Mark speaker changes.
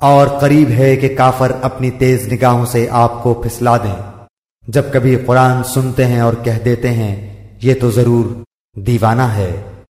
Speaker 1: اور قریب ہے کہ کافر اپنی تیز نگاہوں سے آپ کو پھسلا دیں۔ جب کبھی قرآن سنتے ہیں اور کہہ دیتے ہیں، یہ تو ضرور دیوانہ ہے۔